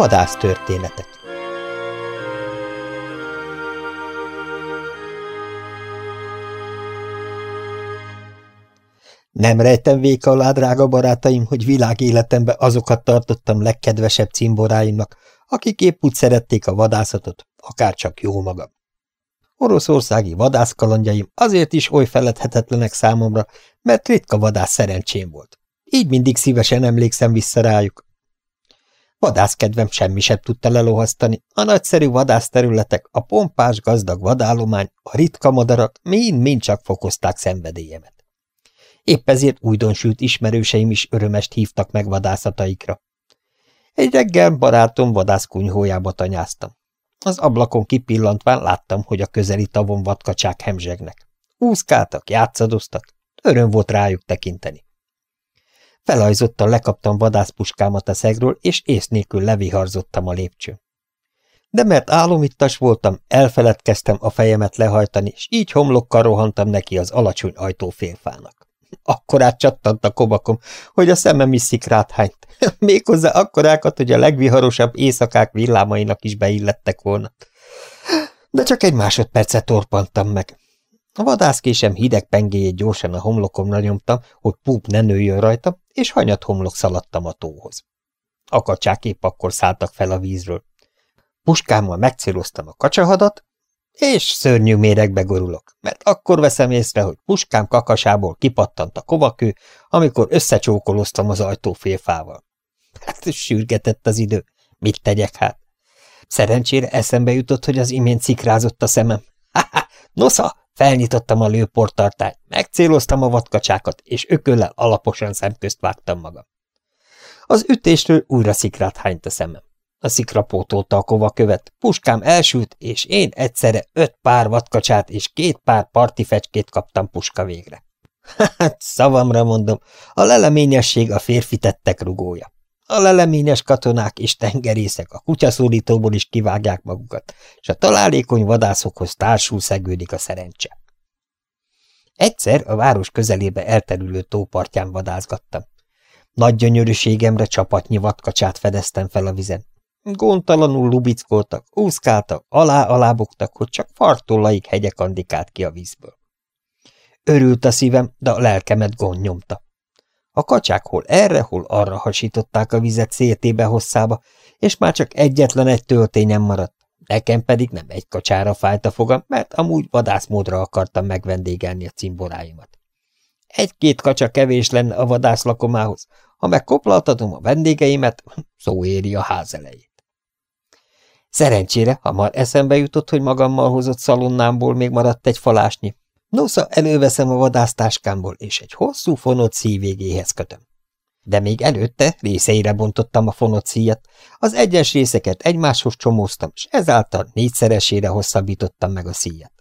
Vadász történetek Nem rejtem véka alá, drága barátaim, hogy világéletemben azokat tartottam legkedvesebb cimboráimnak, akik épp úgy szerették a vadászatot, akár csak jó magam. Oroszországi vadászkalandjaim azért is oly feledhetetlenek számomra, mert ritka vadász szerencsém volt. Így mindig szívesen emlékszem vissza rájuk. Vadászkedvem semmi sem tudta lelohasztani, a nagyszerű vadászterületek, a pompás, gazdag vadállomány, a ritka madarak mind-mind csak fokozták szenvedélyemet. Épp ezért újdonsült ismerőseim is örömest hívtak meg vadászataikra. Egy reggel barátom vadászkunyhójába tanyáztam. Az ablakon kipillantván láttam, hogy a közeli tavon vadkacsák hemzsegnek. Úszkáltak, játszadoztak, öröm volt rájuk tekinteni. Felajzottan lekaptam vadászpuskámat a szegről, és ész nélkül leviharzottam a lépcsőn. De mert álomittas voltam, elfeledkeztem a fejemet lehajtani, és így homlokkal rohantam neki az alacsony ajtófélfának. Akkorát csattant a kobakom, hogy a szemem is szikrát hányt. Méghozzá akkorákat, hogy a legviharosabb éjszakák villámainak is beillettek volna. De csak egy másodpercet torpantam meg. A vadászkésem hideg pengéjét gyorsan a homlokomra nyomtam, hogy púp ne nőjön rajta, és hanyat homlok szaladtam a tóhoz. A kacsák épp akkor szálltak fel a vízről. Puskámmal megcéloztam a kacsahadat, és szörnyű méregbe gorulok, mert akkor veszem észre, hogy puskám kakasából kipattant a kovakő, amikor összecsókoloztam az ajtófélfával. Hát sürgetett az idő. Mit tegyek hát? Szerencsére eszembe jutott, hogy az imént szikrázott a szemem. Ha-ha, nosza, felnyitottam a lőportartályt, megcéloztam a vadkacsákat, és ököllel alaposan szemközt vágtam magam. Az ütésről újra szikrát hányt a szemem. A szikra pótolta a kovakövet, puskám elsült, és én egyszerre öt pár vadkacsát és két pár parti fecskét kaptam puska végre. Hát szavamra mondom, a leleményesség a férfi tettek rugója. A leleményes katonák és tengerészek a kutyaszólítóból is kivágják magukat, és a találékony vadászokhoz társul szegődik a szerencse. Egyszer a város közelébe elterülő tópartján vadászgattam. Nagy gyönyörűségemre csapatnyi vadkacsát fedeztem fel a vizen. Gondtalanul lubickoltak, úszkáltak, alá-alá hogy csak fartollaik hegyek andikált ki a vízből. Örült a szívem, de a lelkemet gond nyomta. A kacsák hol erre, hol arra hasították a vizet széltébe hosszába, és már csak egyetlen egy töltényem maradt. Nekem pedig nem egy kacsára fájt a fogam, mert amúgy vadászmódra akartam megvendégelni a cimboráimat. Egy-két kacsa kevés lenne a vadászlakomához, ha megkoplaltatom a vendégeimet, szó éri a ház elejét. Szerencsére hamar eszembe jutott, hogy magammal hozott szalonnámból még maradt egy falásnyi. Nosza, előveszem a vadásztáskámból, és egy hosszú fonott szívégéhez kötöm. De még előtte részeire bontottam a fonott szíjat, az egyes részeket egymáshoz csomóztam, és ezáltal négyszeresére hosszabbítottam meg a szíjat.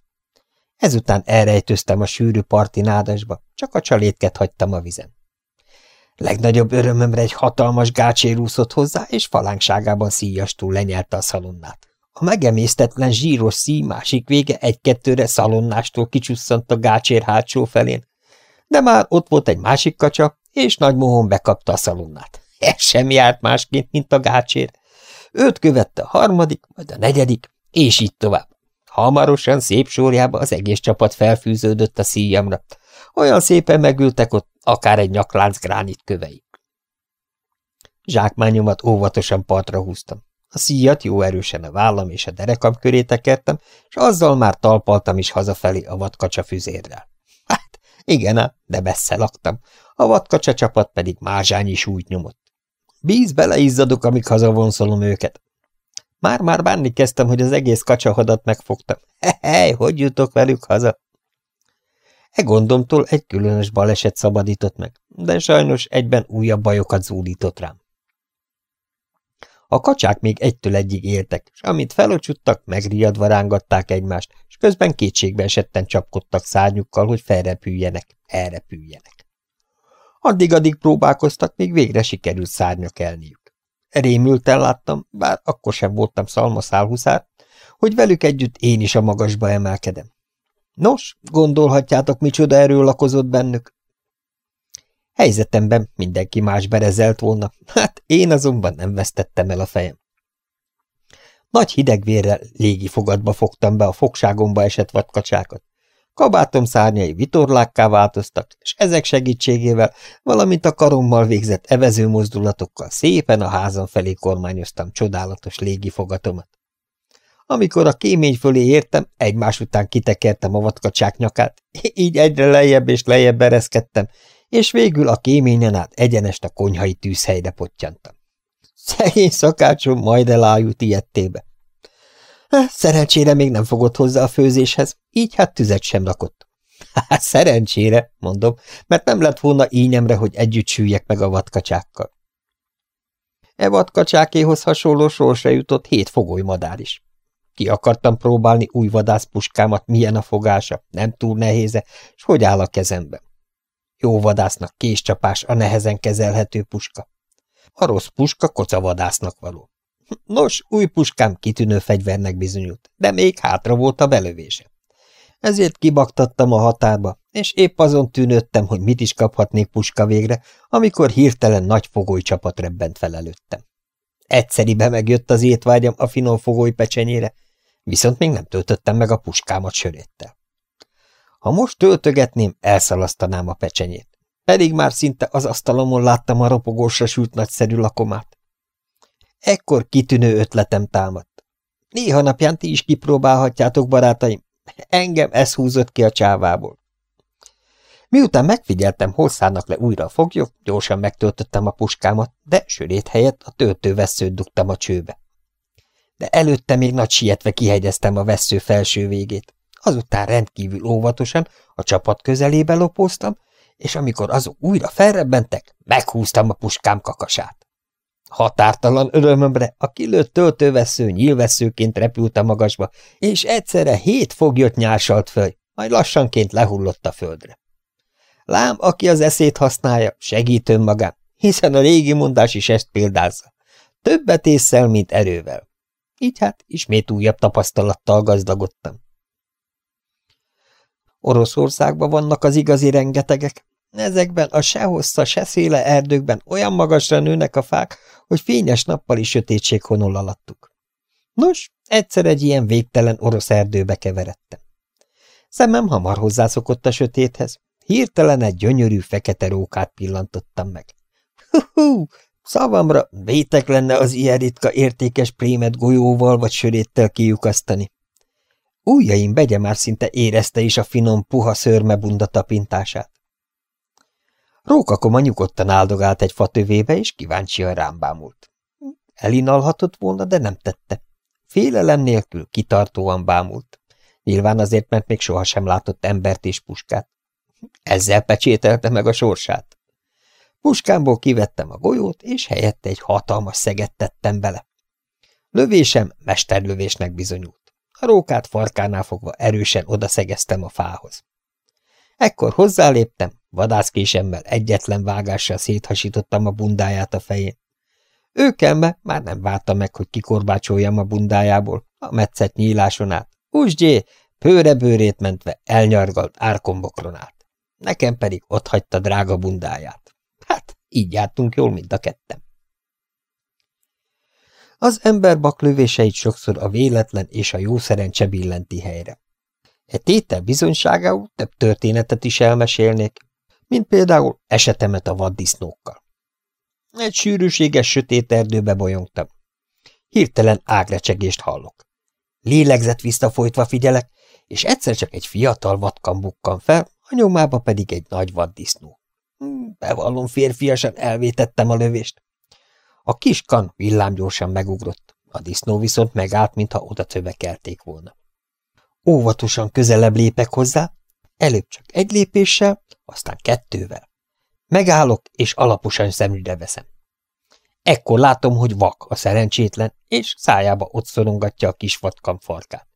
Ezután elrejtőztem a sűrű parti nádasba, csak a csalétket hagytam a vizen. Legnagyobb örömömre egy hatalmas gácsér úszott hozzá, és falánkságában szíjastól lenyelte a szalonnát. A megemésztetlen zsíros szíj másik vége egy-kettőre szalonnástól kicsusszant a gácsér hátsó felén, de már ott volt egy másik kacsa, és nagy mohon bekapta a szalonnát. Ez sem járt másként, mint a gácsér. Őt követte a harmadik, majd a negyedik, és így tovább. Hamarosan szép sorjába az egész csapat felfűződött a szíjamra. Olyan szépen megültek ott, akár egy nyaklánc gránit kövei. Zsákmányomat óvatosan partra húztam. A szíjat jó erősen a vállam és a derekam köré tekertem, és azzal már talpaltam is hazafelé a vadkacsa füzérrel. Hát, igen de messze laktam, a vadkacsa csapat pedig mázsányi súlyt nyomott. Bíz beleizzadok, amíg hazavonszolom őket. Már-már bánni kezdtem, hogy az egész kacsahadat megfogtam. Hej, hogy jutok velük haza? E gondomtól egy különös baleset szabadított meg, de sajnos egyben újabb bajokat zúdított rám. A kacsák még egytől egyig éltek, és amint felocsuttak, megriadva rángatták egymást, és közben kétségbe esetten csapkodtak szárnyukkal, hogy felrepüljenek, elrepüljenek. Addig-addig próbálkoztak, még végre sikerült szárnyakelniük. Rémülten láttam, bár akkor sem voltam szalmaszálhuszár, hogy velük együtt én is a magasba emelkedem. Nos, gondolhatjátok, micsoda erő lakozott bennük. Helyzetemben mindenki más berezelt volna, hát én azonban nem vesztettem el a fejem. Nagy hidegvérrel légi fogadba fogtam be a fogságomba esett vadkacsákat. Kabátom szárnyai vitorlákká változtak, és ezek segítségével, valamint a karommal végzett evező mozdulatokkal szépen a házam felé kormányoztam csodálatos légi fogatomat. Amikor a kémény fölé értem, egymás után kitekertem a vadkacsák nyakát, így egyre lejjebb és lejjebb ereszkedtem, és végül a kéményen át egyenest a konyhai tűzhelyre pottyantam. Szegény szakácsom majd elájult ilyettébe. Szerencsére még nem fogott hozzá a főzéshez, így hát tüzet sem rakott. Hát szerencsére, mondom, mert nem lett volna ínyemre, hogy együtt süljek meg a vadkacsákkal. E vadkacsákéhoz hasonló sorsra jutott hét fogolymadár is. Ki akartam próbálni új vadászpuskámat, milyen a fogása, nem túl nehéze, és hogy áll a kezemben. Jó vadásznak késcsapás a nehezen kezelhető puska. A rossz puska kocavadásznak való. Nos, új puskám kitűnő fegyvernek bizonyult, de még hátra volt a belövése. Ezért kibaktattam a határba, és épp azon tűnődtem, hogy mit is kaphatnék puska végre, amikor hirtelen nagy fogoly csapat rebbent fel előttem. Egyszeribe megjött az étvágyam a finom fogoly pecsenyére, viszont még nem töltöttem meg a puskámat söréttel. Ha most töltögetném, elszalasztanám a pecsenyét, pedig már szinte az asztalomon láttam a ropogósra sült nagyszerű lakomát. Ekkor kitűnő ötletem támadt. Néha napján ti is kipróbálhatjátok, barátaim. Engem ez húzott ki a csávából. Miután megfigyeltem, hol szállnak le újra a foglyok, gyorsan megtöltöttem a puskámat, de sörét helyett a töltővesszőt dugtam a csőbe. De előtte még nagy sietve kihegyeztem a vesző felső végét. Azután rendkívül óvatosan a csapat közelébe lopóztam, és amikor azok újra felrebbentek, meghúztam a puskám kakasát. Határtalan örömömre a kilőtt töltővesző nyílveszőként repült a magasba, és egyszerre hét foglyot nyársalt föl, majd lassanként lehullott a földre. Lám, aki az eszét használja, segít önmagán, hiszen a régi mondás is ezt példázza. Többet észszel, mint erővel. Így hát ismét újabb tapasztalattal gazdagodtam. Oroszországban vannak az igazi rengetegek, Ezekben a se hossza, se széle erdőkben olyan magasra nőnek a fák, hogy fényes nappali sötétség honol alattuk. Nos, egyszer egy ilyen végtelen orosz erdőbe keveredtem. Szemem hamar hozzászokott a sötéthez. Hirtelen egy gyönyörű fekete rókát pillantottam meg. Hú, szavamra vétek lenne az ilyen ritka értékes prémet golyóval vagy söréttel kiukasztani. Újjaim begye már szinte érezte is a finom, puha szörmebunda tapintását. Rókakoma nyugodtan áldogált egy fatövébe, és kíváncsian rám bámult. Elinalhatott volna, de nem tette. Félelem nélkül kitartóan bámult. Nyilván azért, mert még sohasem látott embert és puskát. Ezzel pecsételte meg a sorsát. Puskámból kivettem a golyót, és helyette egy hatalmas szeget tettem bele. Lövésem mesterlövésnek bizonyult. A rókát farkánál fogva erősen odaszegeztem a fához. Ekkor hozzáléptem, vadászkésemmel egyetlen vágással széthasítottam a bundáját a fején. Őkembe már nem várta meg, hogy kikorbácsoljam a bundájából, a metszett nyíláson át. Usgyé, pőrebőrét mentve elnyargalt árkombokron át. Nekem pedig ott hagyta drága bundáját. Hát, így jártunk jól mind a kettem. Az ember baklövéseit sokszor a véletlen és a jó szerencse billenti helyre. E tétel bizonyságául több történetet is elmesélnék, mint például esetemet a vaddisznókkal. Egy sűrűséges sötét erdőbe bolyongtam. Hirtelen ágrecsegést hallok. Lélegzett visszafolytva figyelek, és egyszer csak egy fiatal vadkan bukkan fel, a nyomába pedig egy nagy vaddisznó. Hmm, bevallom férfiasan elvétettem a lövést. A kiskan villámgyorsan megugrott, a disznó viszont megállt, mintha oda tövekelték volna. Óvatosan közelebb lépek hozzá, előbb csak egy lépéssel, aztán kettővel. Megállok, és alaposan szemügyre veszem. Ekkor látom, hogy vak a szerencsétlen, és szájába ott szorongatja a kis vadkam farkát.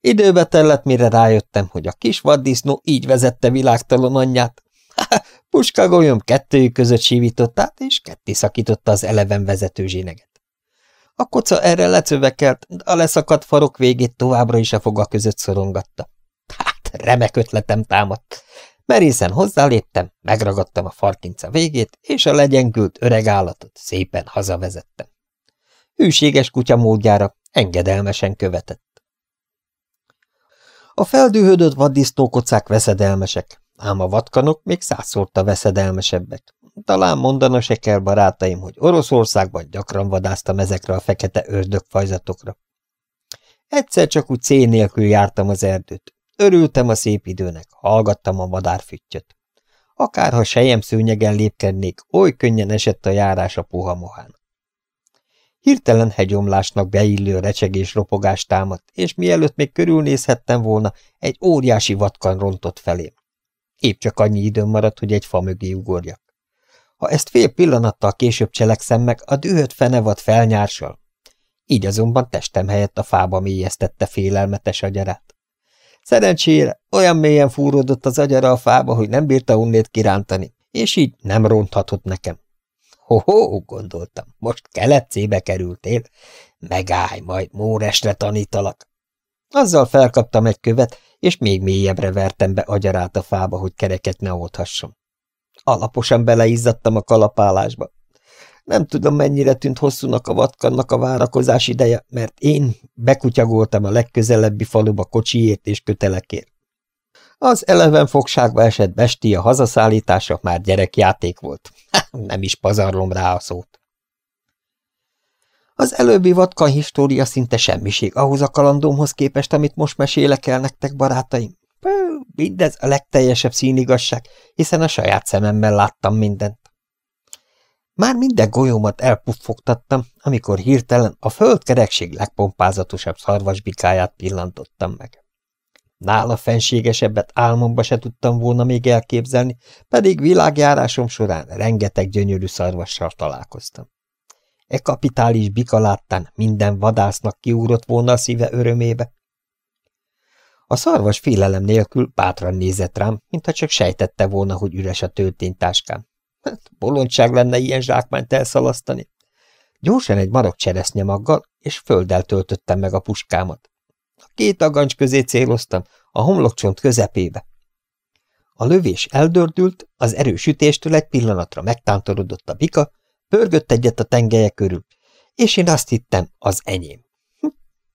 Időbe tellett, mire rájöttem, hogy a kis vaddisznó így vezette világtalan anyját. Puskagolyom kettőjük között sívított át, és ketté szakította az eleven vezető zséneget. A koca erre lecövekelt, a leszakadt farok végét továbbra is a foga között szorongatta. Hát, remek ötletem támadt. Merészen hozzáléptem, megragadtam a farkinca végét, és a legyengült öreg állatot szépen hazavezettem. Hűséges kutya módjára Engedelmesen követett. A feldühödött vaddisznókocák veszedelmesek, ám a vatkanok még százszorta veszedelmesebbek. Talán mondana se kell, barátaim, hogy Oroszországban gyakran vadáztam ezekre a fekete ördögfajzatokra. Egyszer csak úgy cél nélkül jártam az erdőt. Örültem a szép időnek, hallgattam a madárfüttyöt. Akárha sejem szőnyegen lépkednék, oly könnyen esett a járás a puha mohán. Hirtelen hegyomlásnak beillő recsegés ropogást támadt, és mielőtt még körülnézhettem volna, egy óriási vatkan rontott felém. Épp csak annyi időm maradt, hogy egy fa mögé ugorjak. Ha ezt fél pillanattal később cselekszem meg, a dühött fenevad felnyársal. Így azonban testem helyett a fába mélyeztette félelmetes agyarát. Szerencsére olyan mélyen fúródott az agyara a fába, hogy nem bírta unnét kirántani, és így nem ronthatott nekem. Ho-ho, gondoltam, most keletcébe kerültél, megállj, majd móresre tanítalak. Azzal felkaptam egy követ, és még mélyebbre vertem be agyarát a fába, hogy kereket ne othasson. Alaposan beleizzadtam a kalapálásba. Nem tudom, mennyire tűnt hosszúnak a vatkannak a várakozás ideje, mert én bekutyagoltam a legközelebbi faluba kocsiért és kötelekért. Az eleven fogságba esett bestia hazaszállítása már gyerekjáték volt. nem is pazarlom rá a szót. Az előbbi vatkan história szinte semmiség ahhoz a kalandomhoz képest, amit most mesélek el nektek, barátaim. Mindez a legteljesebb színigasság, hiszen a saját szememmel láttam mindent. Már minden golyómat elpuffogtattam, amikor hirtelen a földkerekség legpompázatosabb szarvasbikáját pillantottam meg. Nála fenségesebbet álmomba se tudtam volna még elképzelni, pedig világjárásom során rengeteg gyönyörű szarvassal találkoztam. E kapitális bika láttán minden vadásznak kiúrott volna a szíve örömébe. A szarvas félelem nélkül bátran nézett rám, mintha csak sejtette volna, hogy üres a tölténytáskám. Hát, bolondság lenne ilyen zsákmányt elszalasztani. Gyorsan egy marok maggal, és földdel töltöttem meg a puskámat. A két agancs közé céloztam, a homlokcsont közepébe. A lövés eldördült, az erős ütéstől egy pillanatra megtántorodott a bika, pörgött egyet a tengelye körül, és én azt hittem, az enyém. Hm,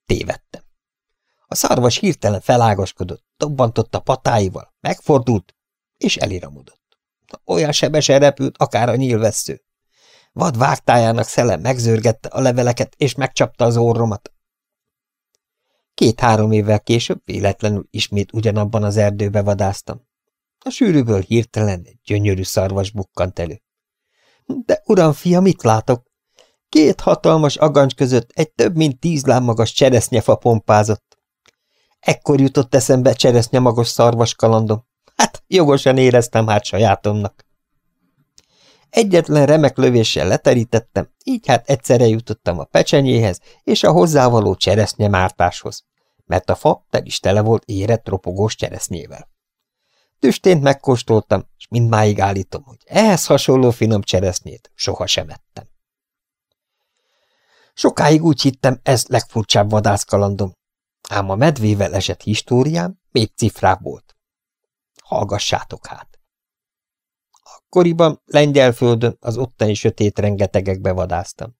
tévedtem. A szarvas hirtelen felágaskodott, dobbantott a patáival, megfordult, és eliramodott. Olyan sebesen repült, akár a nyílvessző. Vad vágtájának szele megzörgette a leveleket, és megcsapta az orromat. Két-három évvel később véletlenül ismét ugyanabban az erdőbe vadáztam. A sűrűből hirtelen egy gyönyörű szarvas bukkant elő. De uram, fia, mit látok? Két hatalmas agancs között egy több mint tíz láb magas cseresznyefa pompázott. Ekkor jutott eszembe cseresznye magas szarvas kalandom. Hát, jogosan éreztem hát sajátomnak. Egyetlen remek lövéssel leterítettem, így hát egyszerre jutottam a pecsenyéhez és a hozzávaló cseresznye mártáshoz, mert a fa tel is tele volt érett ropogós cseresznyével. Tüstént megkóstoltam, és mindmáig állítom, hogy ehhez hasonló finom cseresznyét sohasem ettem. Sokáig úgy hittem, ez legfurcsább vadászkalandom, ám a medvével esett históriám még cifrább volt. Hallgassátok hát! Akkoriban Lengyelföldön az ottani sötét rengetegekbe vadáztam.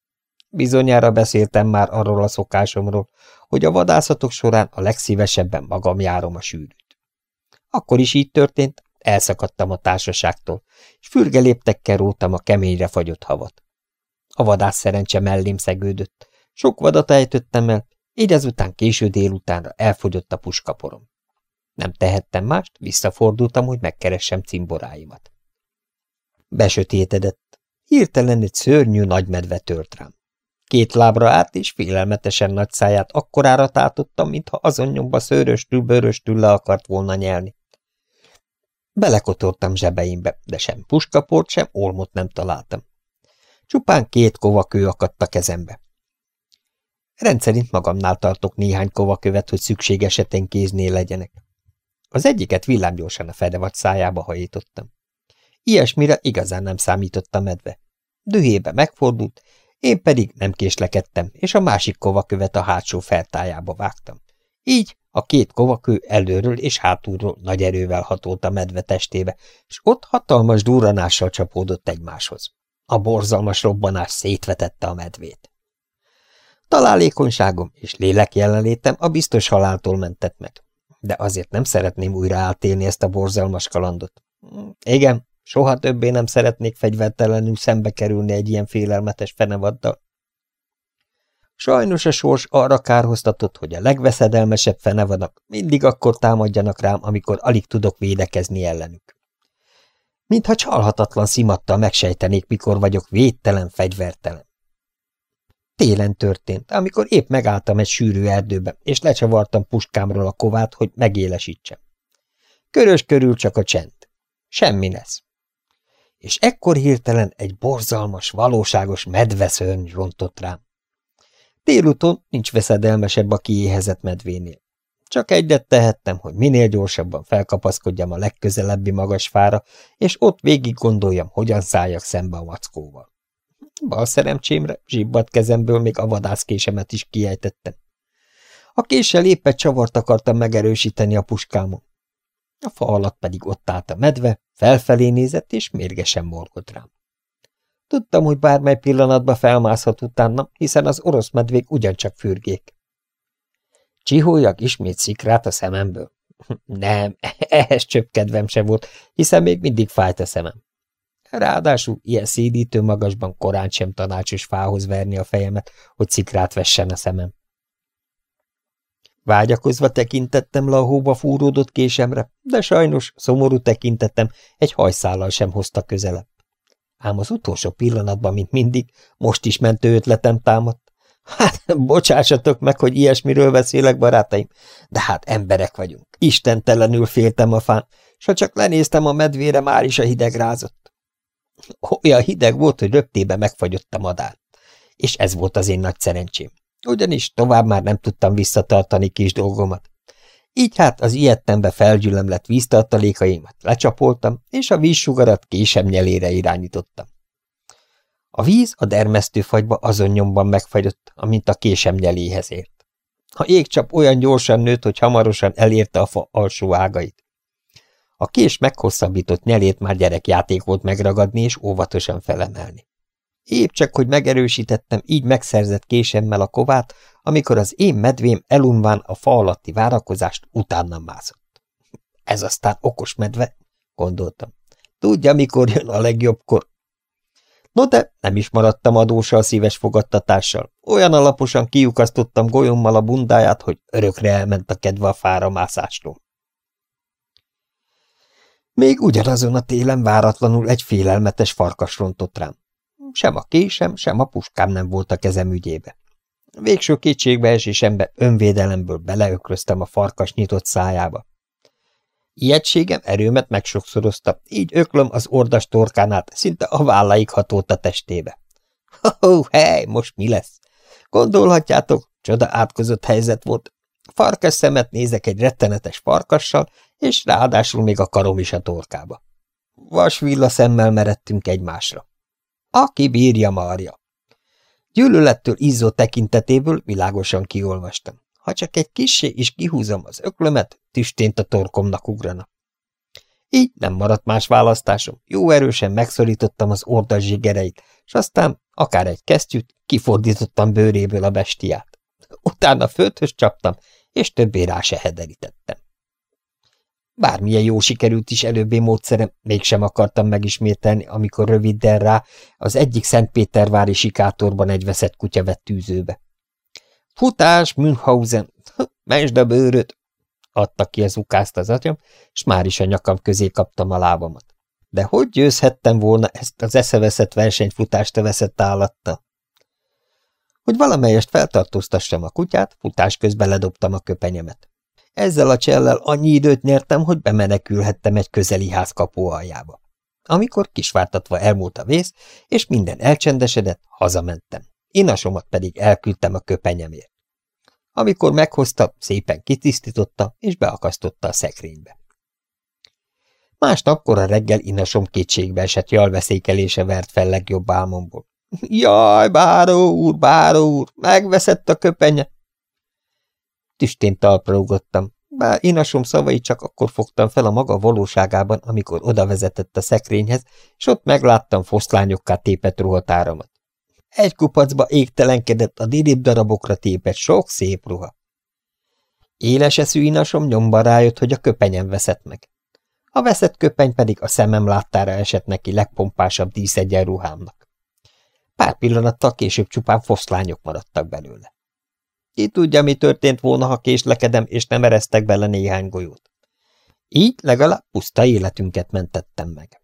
Bizonyára beszéltem már arról a szokásomról, hogy a vadászatok során a legszívesebben magam járom a sűrűt. Akkor is így történt, elszakadtam a társaságtól, és fürgeléptekkel rótam a keményre fagyott havat. A vadász szerencse mellém szegődött, sok vadat ejtöttem el, így azután késő délutánra elfogyott a puskaporom. Nem tehettem mást, visszafordultam, hogy megkeressem cimboráimat. Besötétedett. Hirtelen egy szörnyű nagy medve tört rám. Két lábra át, és félelmetesen nagy száját akkorára tátottam, mintha azon nyomba szőröstül-bőröstül le akart volna nyelni. Belekotortam zsebeimbe, de sem puskaport, sem olmot nem találtam. Csupán két kovakő akadt a kezembe. Rendszerint magamnál tartok néhány kovakövet, hogy szükség esetén kéznél legyenek. Az egyiket villámgyorsan a fedevad szájába hajítottam. Ilyesmire igazán nem számított a medve. Dühébe megfordult, én pedig nem késlekedtem, és a másik kovakövet a hátsó feltájába vágtam. Így a két kovakő előről és hátulról nagy erővel hatolt a medve testébe, és ott hatalmas durranással csapódott egymáshoz. A borzalmas robbanás szétvetette a medvét. Találékonyságom és lélek jelenlétem a biztos haláltól mentett meg, de azért nem szeretném újra átélni ezt a borzalmas kalandot. Igen, soha többé nem szeretnék fegyvertelenül szembe kerülni egy ilyen félelmetes fenevaddal. Sajnos a sors arra kárhoztatott, hogy a legveszedelmesebb fenevadak mindig akkor támadjanak rám, amikor alig tudok védekezni ellenük. Mintha csalhatatlan szimattal megsejtenék, mikor vagyok védtelen, fegyvertelen. Télen történt, amikor épp megálltam egy sűrű erdőbe, és lecsavartam puskámról a kovát, hogy megélesítsem. Körös körül csak a csend. Semmi lesz. És ekkor hirtelen egy borzalmas, valóságos medveszörny rontott rám. Délutón nincs veszedelmesebb a kiéhezett medvénél. Csak egyet tehettem, hogy minél gyorsabban felkapaszkodjam a legközelebbi magas fára, és ott végig gondoljam, hogyan szálljak szembe a mackóval. Bal szeremcsémre zsibbat kezemből még a vadászkésemet is kiejtettem. A késsel éppen csavart akartam megerősíteni a puskámon. A fa alatt pedig ott állt a medve, felfelé nézett, és mérgesen morgott rám. Tudtam, hogy bármely pillanatban felmászhat utána, hiszen az orosz medvék ugyancsak fürgék. Csiholjak ismét szikrát a szememből? Nem, ehhez csöpp kedvem se volt, hiszen még mindig fájt a szemem. Ráadásul ilyen szédítő magasban korán sem tanácsos fához verni a fejemet, hogy szikrát vessen a szemem. Vágyakozva tekintettem le a hóba fúródott késemre, de sajnos szomorú tekintettem egy hajszállal sem hozta közelebb. Ám az utolsó pillanatban, mint mindig, most is mentő ötletem támadt. Hát, bocsássatok meg, hogy ilyesmiről beszélek, barátaim, de hát emberek vagyunk. Istentelenül féltem a fán, s ha csak lenéztem a medvére, már is a hideg rázott. Olyan hideg volt, hogy röptébe megfagyott a madár. És ez volt az én nagy szerencsém. Ugyanis tovább már nem tudtam visszatartani kis dolgomat. Így hát az ilyettembe felgyülemlett víztartalékaimat lecsapoltam, és a vízsugarat késem nyelére irányítottam. A víz a dermesztőfagyba azon nyomban megfagyott, amint a késem nyeléhez ért. A jégcsap olyan gyorsan nőtt, hogy hamarosan elérte a fa alsó ágait. A kés meghosszabbított nyelét már gyerekjáték volt megragadni és óvatosan felemelni. Épp csak, hogy megerősítettem így megszerzett késemmel a kovát, amikor az én medvém elunván a fa alatti várakozást utána mászott. Ez aztán okos medve, gondoltam. Tudja, mikor jön a legjobbkor. No de nem is maradtam adósa a szíves fogadtatással. Olyan alaposan kiukasztottam golyommal a bundáját, hogy örökre elment a kedve a fára mászástól. Még ugyanazon a télen váratlanul egy félelmetes farkas rontott rám. Sem a késem, sem a puskám nem volt a kezem ügyébe. Végső kétségbeesésembe önvédelemből beleökröztem a farkas nyitott szájába. Ijegységem erőmet megsokszorozta, így öklöm az ordas torkán át, szinte a vállaig hatolt a testébe. Ho, hely, most mi lesz? Gondolhatjátok, csoda átkozott helyzet volt. Farkas szemet nézek egy rettenetes farkassal, és ráadásul még a karom is a torkába. Vasvilla szemmel meredtünk egymásra. Aki bírja, Marja. Gyűlölettől izzó tekintetéből világosan kiolvastam. Ha csak egy kissé is kihúzom az öklömet, tüstént a torkomnak ugrana. Így nem maradt más választásom, jó erősen megszorítottam az ordas zsigereit, s aztán, akár egy kesztyűt, kifordítottam bőréből a bestiát. Utána földhöz csaptam, és többé rá se hederítettem. Bármilyen jó sikerült is előbbé módszerem, mégsem akartam megismételni, amikor röviddel rá az egyik Szentpétervári sikátorban egy veszett kutya vett tűzőbe. Futás, Münchhausen, mesd a bőröt! adta ki az ukázt az atyam, és már is a nyakam közé kaptam a lábamat. De hogy győzhettem volna ezt az eszeveszett versenyfutást a veszett állattal? Hogy valamelyest feltartóztassam a kutyát, futás közben ledobtam a köpenyemet. Ezzel a csellel annyi időt nyertem, hogy bemenekülhettem egy közeli ház kapu aljába. Amikor kisvártatva elmúlt a vész, és minden elcsendesedett, hazamentem. Inasomat pedig elküldtem a köpenyemért. Amikor meghozta, szépen kitisztította, és beakasztotta a szekrénybe. Másnap a reggel inasom kétségbe esett jalveszékelése vert fel legjobb álmomból. Jaj, báró úr, báró úr, megveszett a köpenye! Tüstén talpra ugrottam, bár inasom szavai csak akkor fogtam fel a maga valóságában, amikor oda vezetett a szekrényhez, és ott megláttam foszlányokká tépet ruhatáramat. Egy kupacba égtelenkedett a dirib darabokra tépett sok szép ruha. Éles eszű inasom nyomban rájött, hogy a köpenyen veszett meg. A veszett köpeny pedig a szemem láttára esett neki legpompásabb díszegyenruhámnak. Pár pillanattal később csupán foszlányok maradtak belőle. Ki tudja, mi történt volna, ha késlekedem, és nem ereztek bele néhány golyót. Így legalább puszta életünket mentettem meg.